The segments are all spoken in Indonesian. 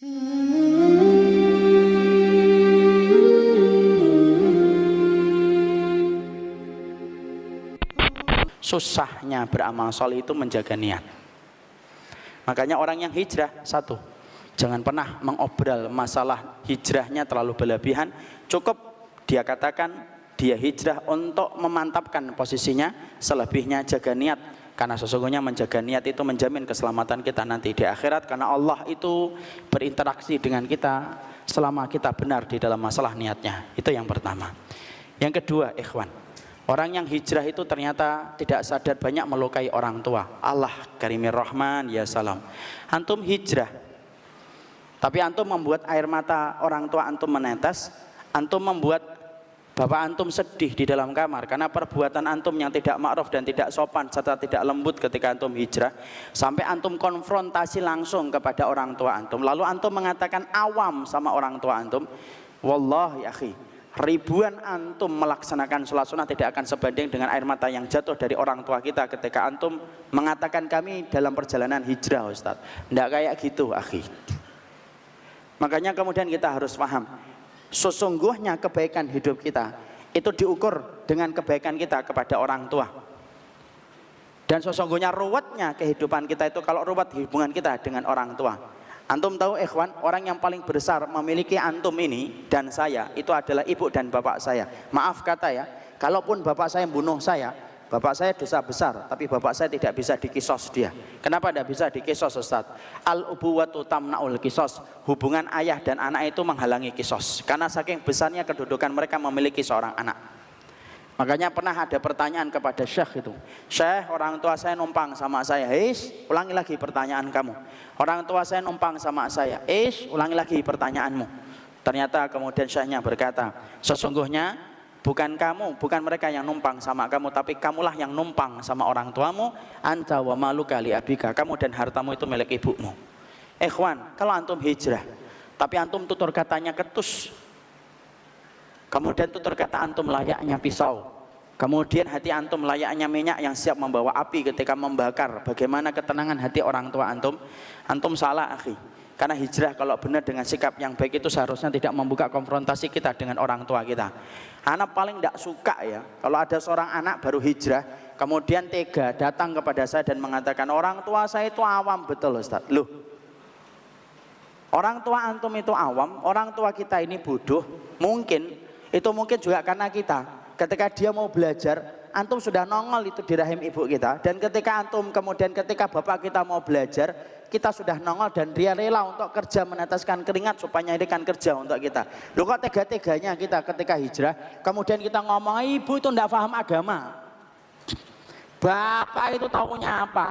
Susahnya beramal soleh itu menjaga niat. Makanya orang yang hijrah satu, jangan pernah mengobral masalah hijrahnya terlalu berlebihan. Cukup dia katakan dia hijrah untuk memantapkan posisinya, selebihnya jaga niat karena sesungguhnya menjaga niat itu menjamin keselamatan kita nanti di akhirat karena Allah itu berinteraksi dengan kita selama kita benar di dalam masalah niatnya. Itu yang pertama. Yang kedua, ikhwan. Orang yang hijrah itu ternyata tidak sadar banyak melukai orang tua. Allah karimir rahman ya salam. Antum hijrah. Tapi antum membuat air mata orang tua antum menetes, antum membuat Bapak antum sedih di dalam kamar karena perbuatan antum yang tidak ma'ruf dan tidak sopan serta tidak lembut ketika antum hijrah sampai antum konfrontasi langsung kepada orang tua antum. Lalu antum mengatakan awam sama orang tua antum wallahi akhi ribuan antum melaksanakan sholat sunnah tidak akan sebanding dengan air mata yang jatuh dari orang tua kita ketika antum mengatakan kami dalam perjalanan hijrah Ustaz. Tidak kayak gitu akhi. Makanya kemudian kita harus paham Sesungguhnya kebaikan hidup kita itu diukur dengan kebaikan kita kepada orang tua. Dan sesungguhnya ruwetnya kehidupan kita itu kalau ruwet hubungan kita dengan orang tua. Antum tahu ikhwan, orang yang paling besar memiliki antum ini dan saya itu adalah ibu dan bapak saya. Maaf kata ya, kalaupun bapak saya bunuh saya, Bapak saya dosa besar, tapi bapak saya tidak bisa dikisos dia. Kenapa tidak bisa dikisos Ustaz? Al ubuwatu tamnaul kisos. Hubungan ayah dan anak itu menghalangi kisos. Karena saking besarnya kedudukan mereka memiliki seorang anak. Makanya pernah ada pertanyaan kepada Syekh itu. Syekh, orang tua saya numpang sama saya. Eish, ulangi lagi pertanyaan kamu. Orang tua saya numpang sama saya. Eish, ulangi lagi pertanyaanmu. Ternyata kemudian Syekhnya berkata, sesungguhnya Bukan kamu, bukan mereka yang numpang sama kamu, tapi kamulah yang numpang sama orang tuamu. Anta wa malu kali abika. Kamu dan hartamu itu milik ibumu. Ikhwan, kalau antum hijrah, tapi antum tutur katanya ketus. Kemudian tutur kata antum layaknya pisau. Kemudian hati antum layaknya minyak yang siap membawa api ketika membakar. Bagaimana ketenangan hati orang tua antum? Antum salah, akhi. Karena hijrah kalau benar dengan sikap yang baik itu seharusnya tidak membuka konfrontasi kita dengan orang tua kita. Anak paling tidak suka ya, kalau ada seorang anak baru hijrah, kemudian tega datang kepada saya dan mengatakan orang tua saya itu awam betul Ustaz. Loh, orang tua antum itu awam, orang tua kita ini bodoh, mungkin itu mungkin juga karena kita ketika dia mau belajar antum sudah nongol itu di rahim ibu kita dan ketika antum kemudian ketika bapak kita mau belajar kita sudah nongol dan dia rela untuk kerja meneteskan keringat supaya nyarikan kerja untuk kita. Lu kok tega-teganya kita ketika hijrah, kemudian kita ngomong ibu itu tidak paham agama. Bapak itu tahunya apa?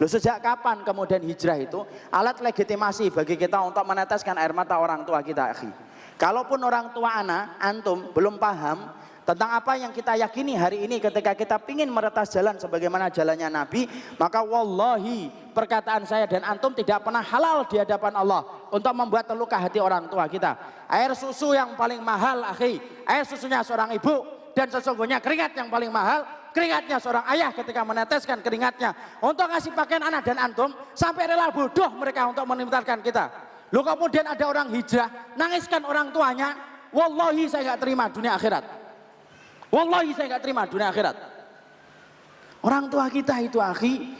Lu sejak kapan kemudian hijrah itu alat legitimasi bagi kita untuk meneteskan air mata orang tua kita. Kalaupun orang tua anak, antum belum paham, tentang apa yang kita yakini hari ini ketika kita ingin meretas jalan sebagaimana jalannya Nabi maka wallahi perkataan saya dan antum tidak pernah halal di hadapan Allah untuk membuat terluka hati orang tua kita. Air susu yang paling mahal akhi. Air susunya seorang ibu dan sesungguhnya keringat yang paling mahal keringatnya seorang ayah ketika meneteskan keringatnya untuk ngasih pakaian anak dan antum sampai rela bodoh mereka untuk menimtalkan kita. Lalu kemudian ada orang hijrah nangiskan orang tuanya? Wallahi saya nggak terima dunia akhirat Wallahi saya nggak terima dunia akhirat. Orang tua kita itu akhi,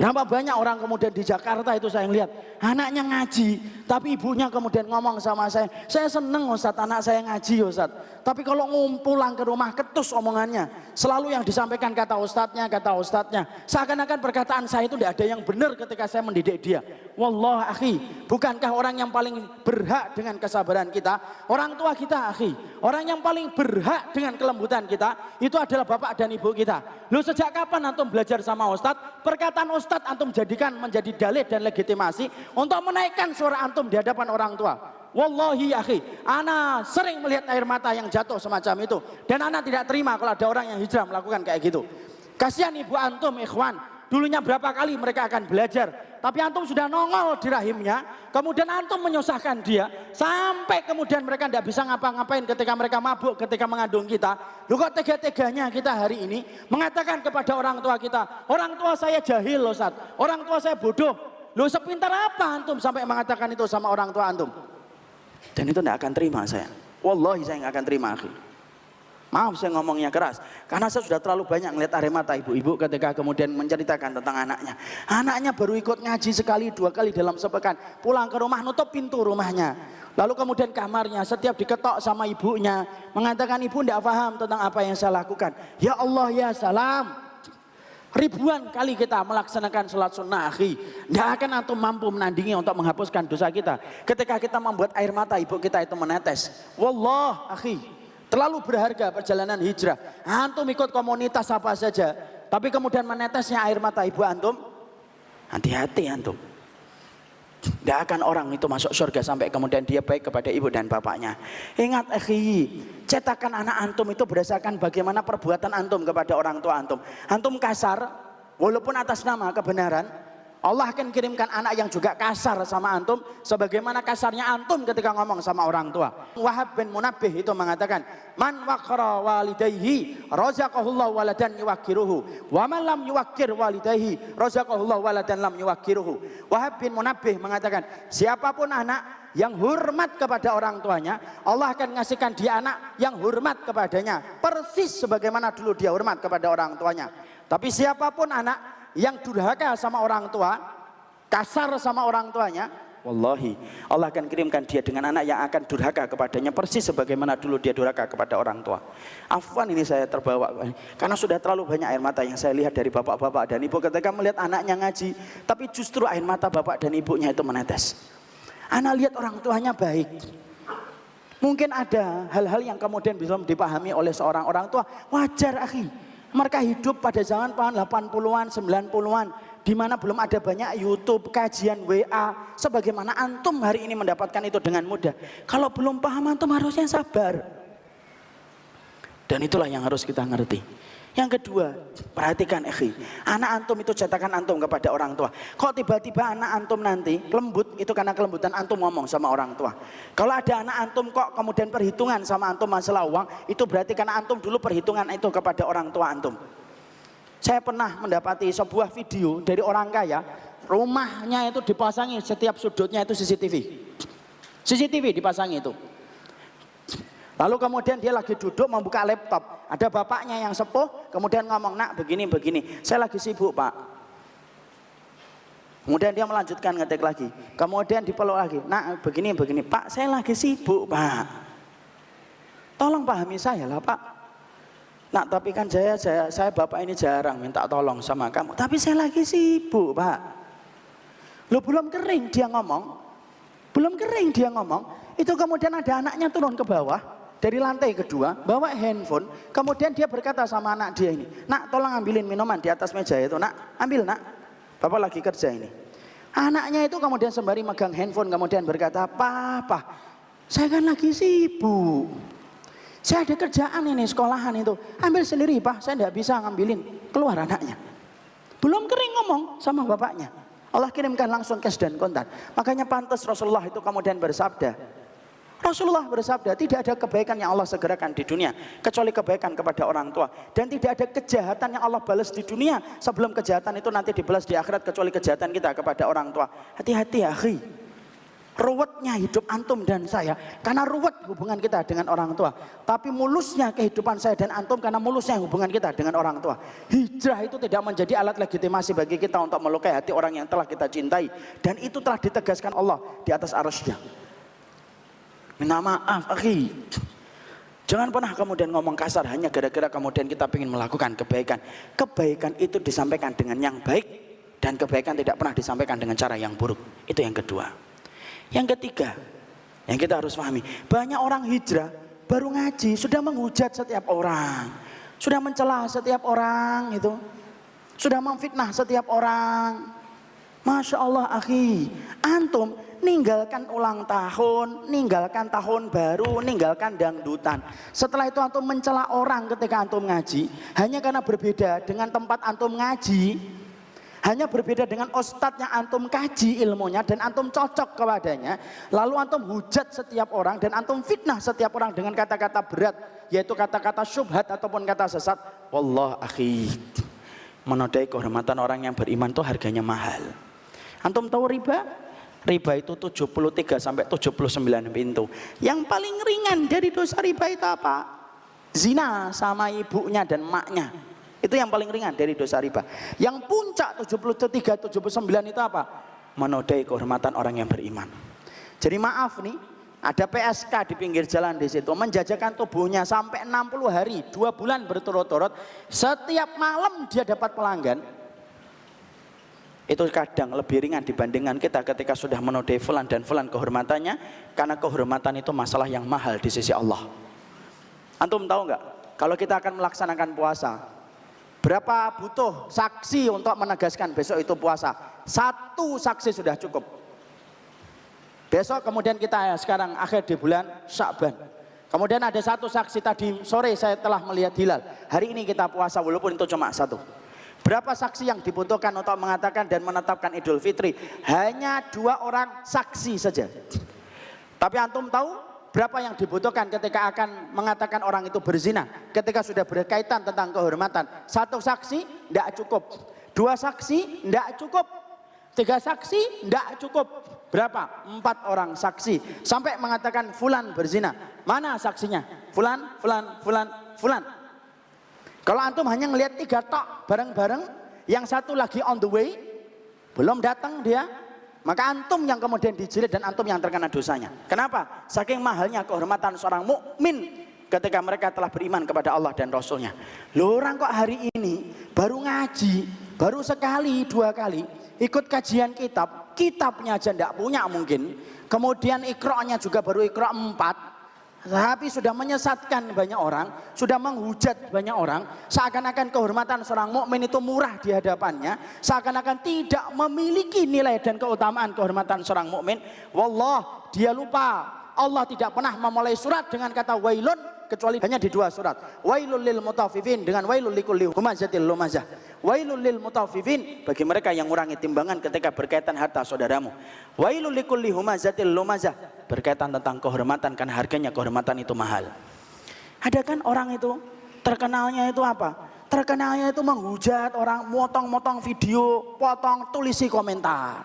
berapa banyak orang kemudian di Jakarta itu saya lihat anaknya ngaji, tapi ibunya kemudian ngomong sama saya, saya seneng Ustaz anak saya ngaji Ustaz. Tapi kalau ngumpulang ke rumah ketus omongannya, selalu yang disampaikan kata ustadznya, kata ustadznya. Seakan-akan perkataan saya itu tidak ada yang benar ketika saya mendidik dia. Wallah akhi, bukankah orang yang paling berhak dengan kesabaran kita? Orang tua kita akhi, orang yang paling berhak dengan kelembutan kita, itu adalah bapak dan ibu kita. Lu sejak kapan antum belajar sama ustadz? Perkataan ustadz antum jadikan menjadi dalih dan legitimasi untuk menaikkan suara antum di hadapan orang tua. Wallahi akhi, ana sering melihat air mata yang jatuh semacam itu dan ana tidak terima kalau ada orang yang hijrah melakukan kayak gitu. Kasihan ibu antum ikhwan, dulunya berapa kali mereka akan belajar, tapi antum sudah nongol di rahimnya, kemudian antum menyusahkan dia sampai kemudian mereka tidak bisa ngapa-ngapain ketika mereka mabuk, ketika mengandung kita. Lu kok tega-teganya kita hari ini mengatakan kepada orang tua kita, orang tua saya jahil loh Ustaz, orang tua saya bodoh, Lu sepintar apa antum sampai mengatakan itu sama orang tua antum? Dan itu tidak akan terima saya. Wallahi saya nggak akan terima. Maaf saya ngomongnya keras. Karena saya sudah terlalu banyak ngeliat air mata ibu-ibu ketika kemudian menceritakan tentang anaknya. Anaknya baru ikut ngaji sekali dua kali dalam sepekan. Pulang ke rumah nutup pintu rumahnya. Lalu kemudian kamarnya setiap diketok sama ibunya. Mengatakan ibu tidak paham tentang apa yang saya lakukan. Ya Allah ya salam. Ribuan kali kita melaksanakan sholat sunnah akhi. Tidak akan antum mampu menandingi untuk menghapuskan dosa kita. Ketika kita membuat air mata ibu kita itu menetes. Wallah akhi. Terlalu berharga perjalanan hijrah. Antum ikut komunitas apa saja. Tapi kemudian menetesnya air mata ibu antum. Hati-hati antum. Tidak akan orang itu masuk surga sampai kemudian dia baik kepada ibu dan bapaknya. Ingat akhi, cetakan anak antum itu berdasarkan bagaimana perbuatan antum kepada orang tua antum. Antum kasar, walaupun atas nama kebenaran, Allah akan kirimkan anak yang juga kasar sama antum sebagaimana kasarnya antum ketika ngomong sama orang tua. Wahab bin Munabbih itu mengatakan, "Man waqara walidayhi razaqahullahu waladan yuwakkiruhu, wa man lam yuwakkir walidayhi razaqahullahu waladan lam yuwakkiruhu." Wahab bin Munabbih mengatakan, siapa pun anak yang hormat kepada orang tuanya, Allah akan ngasihkan dia anak yang hormat kepadanya, persis sebagaimana dulu dia hormat kepada orang tuanya. Tapi siapa pun anak yang durhaka sama orang tua, kasar sama orang tuanya, Wallahi Allah akan kirimkan dia dengan anak yang akan durhaka kepadanya persis sebagaimana dulu dia durhaka kepada orang tua. Afwan ini saya terbawa karena sudah terlalu banyak air mata yang saya lihat dari bapak-bapak dan ibu ketika melihat anaknya ngaji, tapi justru air mata bapak dan ibunya itu menetes. Anak lihat orang tuanya baik. Mungkin ada hal-hal yang kemudian bisa dipahami oleh seorang orang tua. Wajar akhi. Mereka hidup pada zaman 80-an, 90-an di mana belum ada banyak YouTube, kajian WA, sebagaimana antum hari ini mendapatkan itu dengan mudah. Kalau belum paham antum harusnya sabar. Dan itulah yang harus kita ngerti. Yang kedua, perhatikan ekhi. Anak antum itu cetakan antum kepada orang tua. Kok tiba-tiba anak antum nanti lembut, itu karena kelembutan antum ngomong sama orang tua. Kalau ada anak antum kok kemudian perhitungan sama antum masalah uang, itu berarti karena antum dulu perhitungan itu kepada orang tua antum. Saya pernah mendapati sebuah video dari orang kaya, rumahnya itu dipasangi setiap sudutnya itu CCTV. CCTV dipasangi itu. Lalu kemudian dia lagi duduk membuka laptop. Ada bapaknya yang sepuh, kemudian ngomong, nak begini, begini. Saya lagi sibuk pak. Kemudian dia melanjutkan ngetik lagi. Kemudian dipeluk lagi, nak begini, begini. Pak, saya lagi sibuk pak. Tolong pahami saya lah pak. Nak tapi kan saya, saya, saya bapak ini jarang minta tolong sama kamu. Tapi saya lagi sibuk pak. Lu belum kering dia ngomong. Belum kering dia ngomong. Itu kemudian ada anaknya turun ke bawah dari lantai kedua bawa handphone. Kemudian dia berkata sama anak dia ini nak tolong ambilin minuman di atas meja itu nak. Ambil nak. Bapak lagi kerja ini. Anaknya itu kemudian sembari megang handphone kemudian berkata papa saya kan lagi sibuk. Saya ada kerjaan ini sekolahan itu. Ambil sendiri pak. Saya tidak bisa ngambilin. Keluar anaknya. Belum kering ngomong sama bapaknya. Allah kirimkan langsung cash dan kontan. Makanya pantas Rasulullah itu kemudian bersabda Rasulullah bersabda, tidak ada kebaikan yang Allah segerakan di dunia kecuali kebaikan kepada orang tua dan tidak ada kejahatan yang Allah balas di dunia sebelum kejahatan itu nanti dibalas di akhirat kecuali kejahatan kita kepada orang tua. Hati-hati ya, akhi. Ruwetnya hidup antum dan saya karena ruwet hubungan kita dengan orang tua. Tapi mulusnya kehidupan saya dan antum karena mulusnya hubungan kita dengan orang tua. Hijrah itu tidak menjadi alat legitimasi bagi kita untuk melukai hati orang yang telah kita cintai dan itu telah ditegaskan Allah di atas arusnya. Minta maaf, akhi. Jangan pernah kemudian ngomong kasar hanya gara-gara kemudian kita ingin melakukan kebaikan. Kebaikan itu disampaikan dengan yang baik dan kebaikan tidak pernah disampaikan dengan cara yang buruk. Itu yang kedua. Yang ketiga, yang kita harus pahami, banyak orang hijrah baru ngaji sudah menghujat setiap orang, sudah mencela setiap orang itu, sudah memfitnah setiap orang. Masya Allah, akhi, antum ninggalkan ulang tahun, ninggalkan tahun baru, ninggalkan dangdutan. Setelah itu antum mencela orang ketika antum ngaji, hanya karena berbeda dengan tempat antum ngaji, hanya berbeda dengan ustadz yang antum kaji ilmunya dan antum cocok kepadanya, lalu antum hujat setiap orang dan antum fitnah setiap orang dengan kata-kata berat, yaitu kata-kata syubhat ataupun kata sesat. Wallah akhi, menodai kehormatan orang yang beriman itu harganya mahal. Antum tahu riba? Riba itu 73 sampai 79 pintu. Yang paling ringan dari dosa riba itu apa? Zina sama ibunya dan maknya. Itu yang paling ringan dari dosa riba. Yang puncak 73 79 itu apa? Menodai kehormatan orang yang beriman. Jadi maaf nih, ada PSK di pinggir jalan di situ menjajakan tubuhnya sampai 60 hari, dua bulan berturut-turut. Setiap malam dia dapat pelanggan. Itu kadang lebih ringan dibandingkan kita ketika sudah menodai fulan dan fulan kehormatannya. Karena kehormatan itu masalah yang mahal di sisi Allah. Antum tahu nggak? Kalau kita akan melaksanakan puasa, berapa butuh saksi untuk menegaskan besok itu puasa? Satu saksi sudah cukup. Besok kemudian kita ya, sekarang akhir di bulan Syakban. Kemudian ada satu saksi tadi sore saya telah melihat hilal. Hari ini kita puasa walaupun itu cuma satu. Berapa saksi yang dibutuhkan untuk mengatakan dan menetapkan Idul Fitri? Hanya dua orang saksi saja. Tapi antum tahu berapa yang dibutuhkan ketika akan mengatakan orang itu berzina? Ketika sudah berkaitan tentang kehormatan. Satu saksi tidak cukup. Dua saksi tidak cukup. Tiga saksi tidak cukup. Berapa? Empat orang saksi. Sampai mengatakan fulan berzina. Mana saksinya? Fulan, fulan, fulan, fulan. Kalau antum hanya ngelihat tiga tok bareng-bareng, yang satu lagi on the way, belum datang dia, maka antum yang kemudian dijilid dan antum yang terkena dosanya. Kenapa? Saking mahalnya kehormatan seorang mukmin ketika mereka telah beriman kepada Allah dan Rasulnya. Loh orang kok hari ini baru ngaji, baru sekali, dua kali, ikut kajian kitab, kitabnya aja tidak punya mungkin. Kemudian ikroknya juga baru ikrok empat. Tapi sudah menyesatkan banyak orang, sudah menghujat banyak orang, seakan-akan kehormatan seorang mukmin itu murah di hadapannya, seakan-akan tidak memiliki nilai dan keutamaan kehormatan seorang mukmin. Wallah, dia lupa. Allah tidak pernah memulai surat dengan kata wailun kecuali hanya di dua surat. Wailul lil mutaffifin dengan wailul likulli humazatil lumazah. Wailul lil mutaffifin bagi mereka yang mengurangi timbangan ketika berkaitan harta saudaramu. Wailul likulli humazatil lumazah berkaitan tentang kehormatan kan harganya kehormatan itu mahal. Ada kan orang itu terkenalnya itu apa? Terkenalnya itu menghujat orang, motong-motong video, potong tulisi komentar.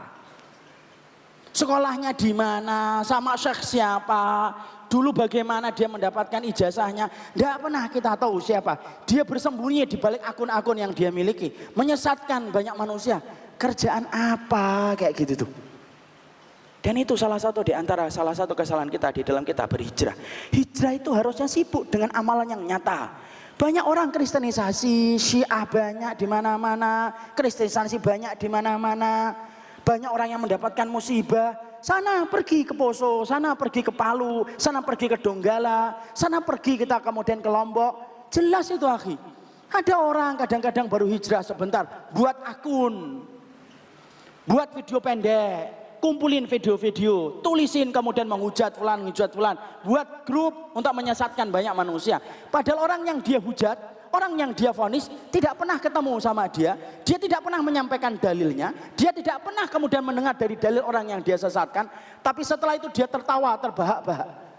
Sekolahnya di mana, sama syekh siapa, dulu bagaimana dia mendapatkan ijazahnya. Tidak pernah kita tahu siapa. Dia bersembunyi di balik akun-akun yang dia miliki. Menyesatkan banyak manusia. Kerjaan apa kayak gitu tuh. Dan itu salah satu di antara salah satu kesalahan kita di dalam kita berhijrah. Hijrah itu harusnya sibuk dengan amalan yang nyata. Banyak orang kristenisasi, syiah banyak di mana-mana, kristenisasi banyak di mana-mana. Banyak orang yang mendapatkan musibah, sana pergi ke Poso, sana pergi ke Palu, sana pergi ke Donggala, sana pergi kita kemudian ke Lombok. Jelas itu akhi. Ada orang kadang-kadang baru hijrah sebentar, buat akun, buat video pendek, kumpulin video-video, tulisin kemudian menghujat fulan, menghujat fulan, buat grup untuk menyesatkan banyak manusia. Padahal orang yang dia hujat, orang yang dia vonis tidak pernah ketemu sama dia, dia tidak pernah menyampaikan dalilnya, dia tidak pernah kemudian mendengar dari dalil orang yang dia sesatkan, tapi setelah itu dia tertawa, terbahak-bahak.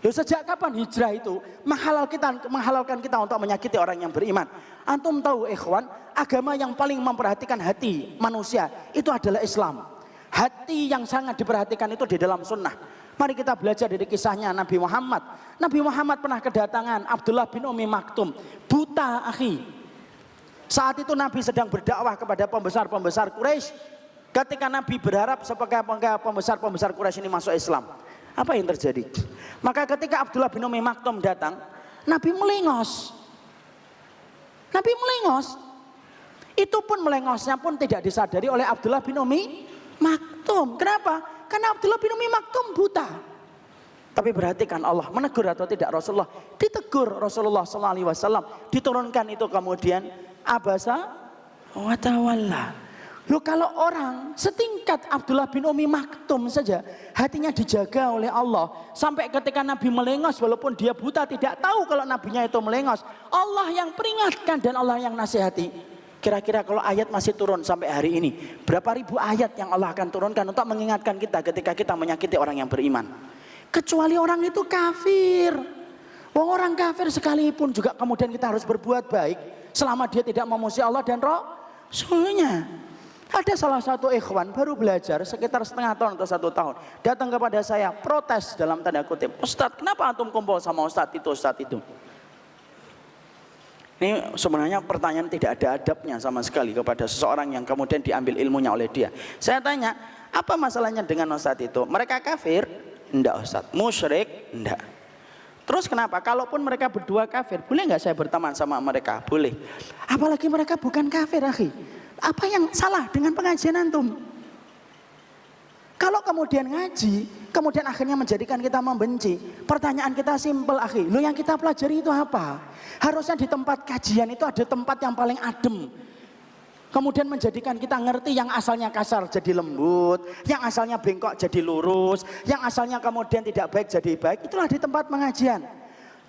Loh sejak kapan hijrah itu menghalal kita, menghalalkan kita untuk menyakiti orang yang beriman? Antum tahu ikhwan, agama yang paling memperhatikan hati manusia itu adalah Islam. Hati yang sangat diperhatikan itu di dalam sunnah. Mari kita belajar dari kisahnya Nabi Muhammad. Nabi Muhammad pernah kedatangan Abdullah bin Umi Maktum, buta akhi. Saat itu Nabi sedang berdakwah kepada pembesar-pembesar Quraisy. Ketika Nabi berharap sebagai pembesar-pembesar Quraisy ini masuk Islam. Apa yang terjadi? Maka ketika Abdullah bin Umi Maktum datang, Nabi melengos. Nabi melengos. Itu pun melengosnya pun tidak disadari oleh Abdullah bin Umi Maktum. Kenapa? Karena Abdullah bin Umi Maktum buta. Tapi perhatikan Allah menegur atau tidak Rasulullah. Ditegur Rasulullah SAW. Diturunkan itu kemudian abasa wa tawalla. Loh kalau orang setingkat Abdullah bin Umi Maktum saja hatinya dijaga oleh Allah sampai ketika Nabi melengos walaupun dia buta tidak tahu kalau nabinya itu melengos Allah yang peringatkan dan Allah yang nasihati Kira-kira kalau ayat masih turun sampai hari ini, berapa ribu ayat yang Allah akan turunkan untuk mengingatkan kita ketika kita menyakiti orang yang beriman. Kecuali orang itu kafir. Wong orang kafir sekalipun juga kemudian kita harus berbuat baik selama dia tidak memusuhi Allah dan Rasulnya. Ada salah satu ikhwan baru belajar sekitar setengah tahun atau satu tahun. Datang kepada saya protes dalam tanda kutip. Ustadz kenapa antum kumpul sama Ustadz itu, Ustadz itu? Ini sebenarnya pertanyaan tidak ada adabnya sama sekali kepada seseorang yang kemudian diambil ilmunya oleh dia. Saya tanya, apa masalahnya dengan Ustadz itu? Mereka kafir? Enggak Ustadz. Musyrik? Enggak. Terus kenapa? Kalaupun mereka berdua kafir, boleh nggak saya berteman sama mereka? Boleh. Apalagi mereka bukan kafir, akhi. Apa yang salah dengan pengajian antum? Kalau kemudian ngaji, kemudian akhirnya menjadikan kita membenci. Pertanyaan kita simpel, akhi. Lo yang kita pelajari itu apa? Harusnya di tempat kajian itu ada tempat yang paling adem. Kemudian menjadikan kita ngerti yang asalnya kasar jadi lembut, yang asalnya bengkok jadi lurus, yang asalnya kemudian tidak baik jadi baik. Itulah di tempat pengajian.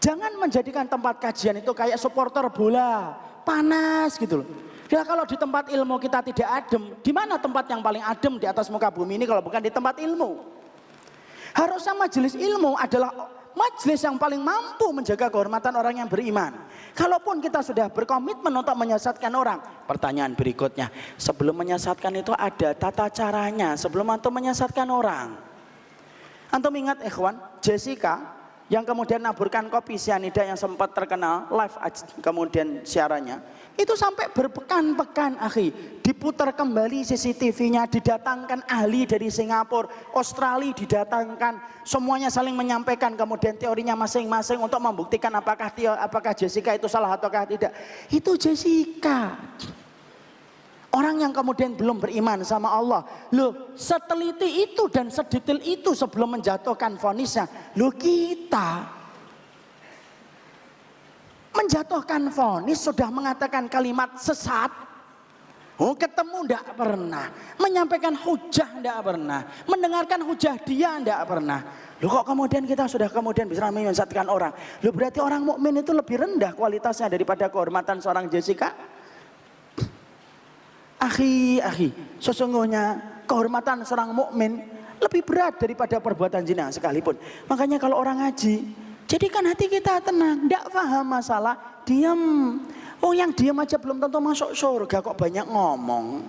Jangan menjadikan tempat kajian itu kayak supporter bola, panas gitu loh. Ya kalau di tempat ilmu kita tidak adem, di mana tempat yang paling adem di atas muka bumi ini kalau bukan di tempat ilmu? Harusnya majelis ilmu adalah majelis yang paling mampu menjaga kehormatan orang yang beriman. Kalaupun kita sudah berkomitmen untuk menyesatkan orang, pertanyaan berikutnya, sebelum menyesatkan itu ada tata caranya, sebelum antum menyesatkan orang. Antum ingat ikhwan, Jessica yang kemudian naburkan kopi sianida yang sempat terkenal live kemudian siarannya itu sampai berpekan-pekan akhi. Diputar kembali CCTV-nya didatangkan ahli dari Singapura Australia didatangkan. Semuanya saling menyampaikan kemudian teorinya masing-masing untuk membuktikan apakah apakah Jessica itu salah ataukah tidak. Itu Jessica Orang yang kemudian belum beriman sama Allah. Loh seteliti itu dan sedetail itu sebelum menjatuhkan vonisnya. Loh kita menjatuhkan vonis sudah mengatakan kalimat sesat. Oh ketemu ndak pernah, menyampaikan hujah ndak pernah, mendengarkan hujah dia ndak pernah. Loh kok kemudian kita sudah kemudian bisa menyesatkan orang? Loh berarti orang mukmin itu lebih rendah kualitasnya daripada kehormatan seorang Jessica? Akhi, akhi, sesungguhnya kehormatan seorang mukmin lebih berat daripada perbuatan zina sekalipun. Makanya kalau orang ngaji, Jadikan hati kita tenang, tidak paham masalah, diam. Oh yang diam aja belum tentu masuk surga kok banyak ngomong.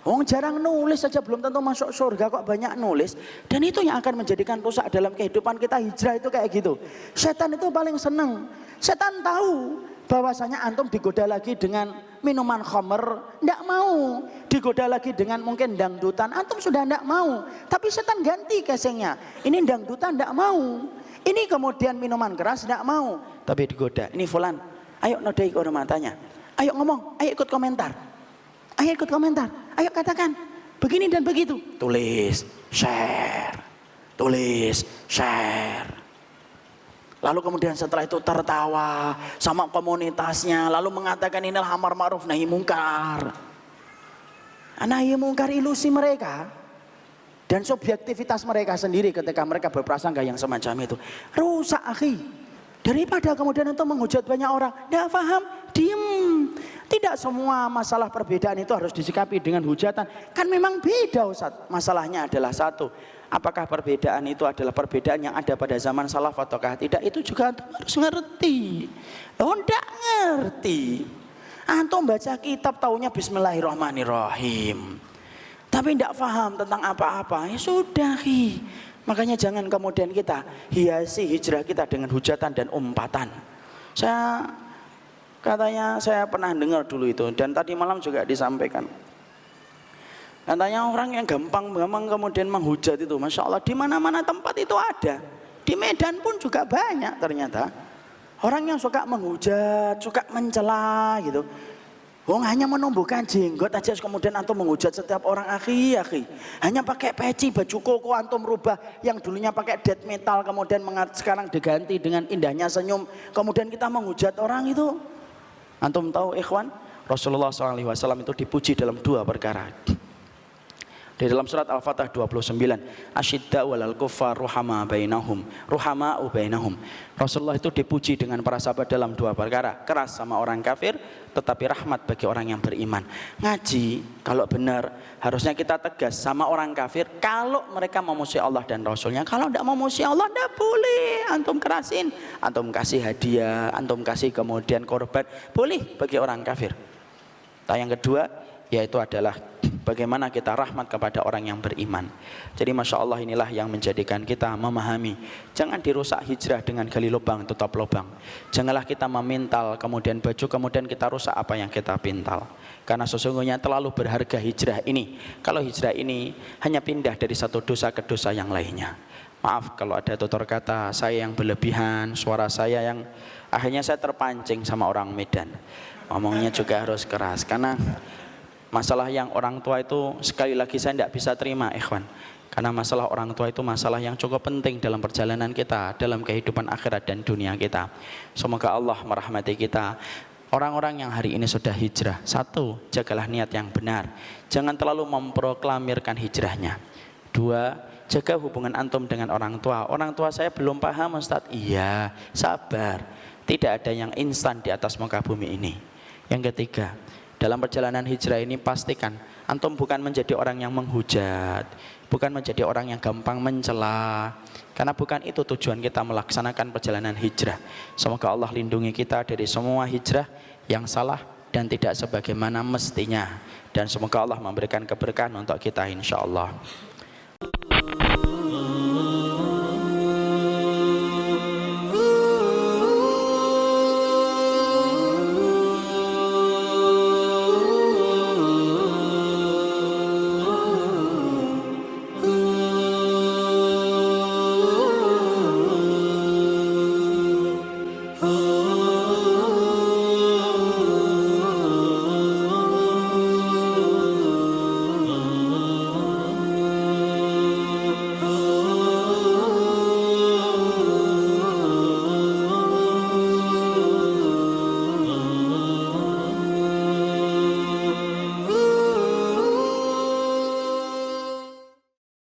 Oh jarang nulis saja belum tentu masuk surga kok banyak nulis. Dan itu yang akan menjadikan rusak dalam kehidupan kita hijrah itu kayak gitu. Setan itu paling seneng. Setan tahu bahwasanya antum digoda lagi dengan minuman khamer, ndak mau. Digoda lagi dengan mungkin dangdutan, antum sudah ndak mau. Tapi setan ganti casingnya. Ini dangdutan ndak mau. Ini kemudian minuman keras tidak mau, tapi digoda. Ini fulan, ayo nodai kehormatannya. Ayo ngomong, ayo ikut komentar. Ayo ikut komentar, ayo katakan begini dan begitu. Tulis, share, tulis, share. Lalu kemudian setelah itu tertawa sama komunitasnya, lalu mengatakan inilah amar ma'ruf nahi mungkar. Nahi mungkar ilusi mereka dan subjektivitas mereka sendiri ketika mereka berprasangka yang semacam itu. Rusak akhi. Daripada kemudian untuk menghujat banyak orang. Tidak paham? Diem. Tidak semua masalah perbedaan itu harus disikapi dengan hujatan. Kan memang beda masalahnya adalah satu apakah perbedaan itu adalah perbedaan yang ada pada zaman salaf ataukah tidak itu juga antum harus ngerti oh tidak ngerti antum baca kitab taunya bismillahirrahmanirrahim tapi tidak paham tentang apa-apa, ya sudah. Hi. Makanya jangan kemudian kita hiasi hijrah kita dengan hujatan dan umpatan. Saya katanya saya pernah dengar dulu itu dan tadi malam juga disampaikan. Katanya orang yang gampang gampang kemudian menghujat itu, masya Allah di mana-mana tempat itu ada. Di Medan pun juga banyak ternyata. Orang yang suka menghujat, suka mencela gitu. Wong hanya menumbuhkan jenggot aja kemudian antum menghujat setiap orang akhi akhi. Hanya pakai peci baju koko antum rubah yang dulunya pakai death metal kemudian sekarang diganti dengan indahnya senyum. Kemudian kita menghujat orang itu. Antum tahu ikhwan Rasulullah SAW itu dipuji dalam dua perkara. Di dalam surat Al-Fatah 29, asyidda walal kuffar ruhama bainahum, ruhama bainahum. Rasulullah itu dipuji dengan para sahabat dalam dua perkara, keras sama orang kafir, tetapi rahmat bagi orang yang beriman. Ngaji, kalau benar, harusnya kita tegas sama orang kafir kalau mereka memusuhi Allah dan Rasulnya. Kalau tidak memusuhi Allah, tidak boleh. Antum kerasin, antum kasih hadiah, antum kasih kemudian korban. Boleh bagi orang kafir. Nah, yang kedua, yaitu adalah bagaimana kita rahmat kepada orang yang beriman. Jadi Masya Allah inilah yang menjadikan kita memahami. Jangan dirusak hijrah dengan gali lubang, tutup lubang. Janganlah kita memintal, kemudian baju, kemudian kita rusak apa yang kita pintal. Karena sesungguhnya terlalu berharga hijrah ini. Kalau hijrah ini hanya pindah dari satu dosa ke dosa yang lainnya. Maaf kalau ada tutur kata saya yang berlebihan, suara saya yang akhirnya saya terpancing sama orang Medan. Ngomongnya juga harus keras karena masalah yang orang tua itu sekali lagi saya tidak bisa terima ikhwan. Karena masalah orang tua itu masalah yang cukup penting dalam perjalanan kita, dalam kehidupan akhirat dan dunia kita. Semoga Allah merahmati kita. Orang-orang yang hari ini sudah hijrah, satu, jagalah niat yang benar. Jangan terlalu memproklamirkan hijrahnya. Dua, jaga hubungan antum dengan orang tua. Orang tua saya belum paham Ustaz. Iya, sabar. Tidak ada yang instan di atas muka bumi ini. Yang ketiga, dalam perjalanan hijrah ini pastikan antum bukan menjadi orang yang menghujat, bukan menjadi orang yang gampang mencela. Karena bukan itu tujuan kita melaksanakan perjalanan hijrah. Semoga Allah lindungi kita dari semua hijrah yang salah dan tidak sebagaimana mestinya. Dan semoga Allah memberikan keberkahan untuk kita insya Allah.